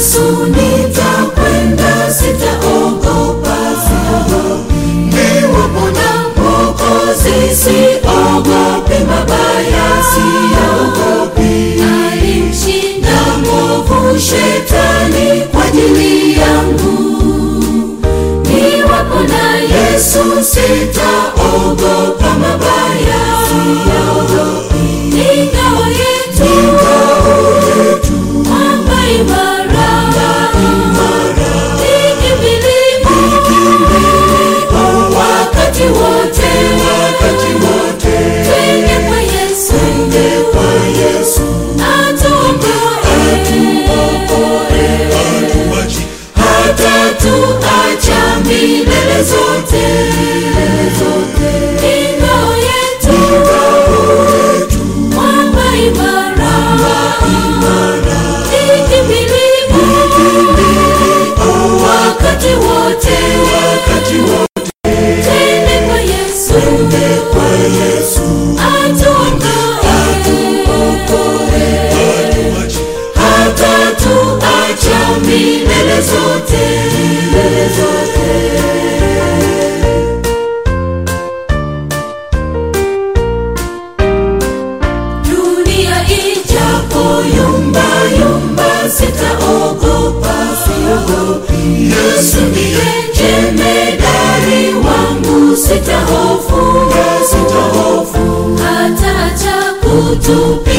Yesu nitakwenda, sitaogopa, na Mwokozi, siogopi mabaya, siogopi. Alimshinda shetani kwa ajili yangu. Yesu, sitaogopa hata milele zote. Ngao yetu, mwamba imara, kwa Yesu, ijapo yumba yumba, sitaogopa. Yesu ndiye jemedari wangu, sitahofu, sitahofu. Hataacha kutupa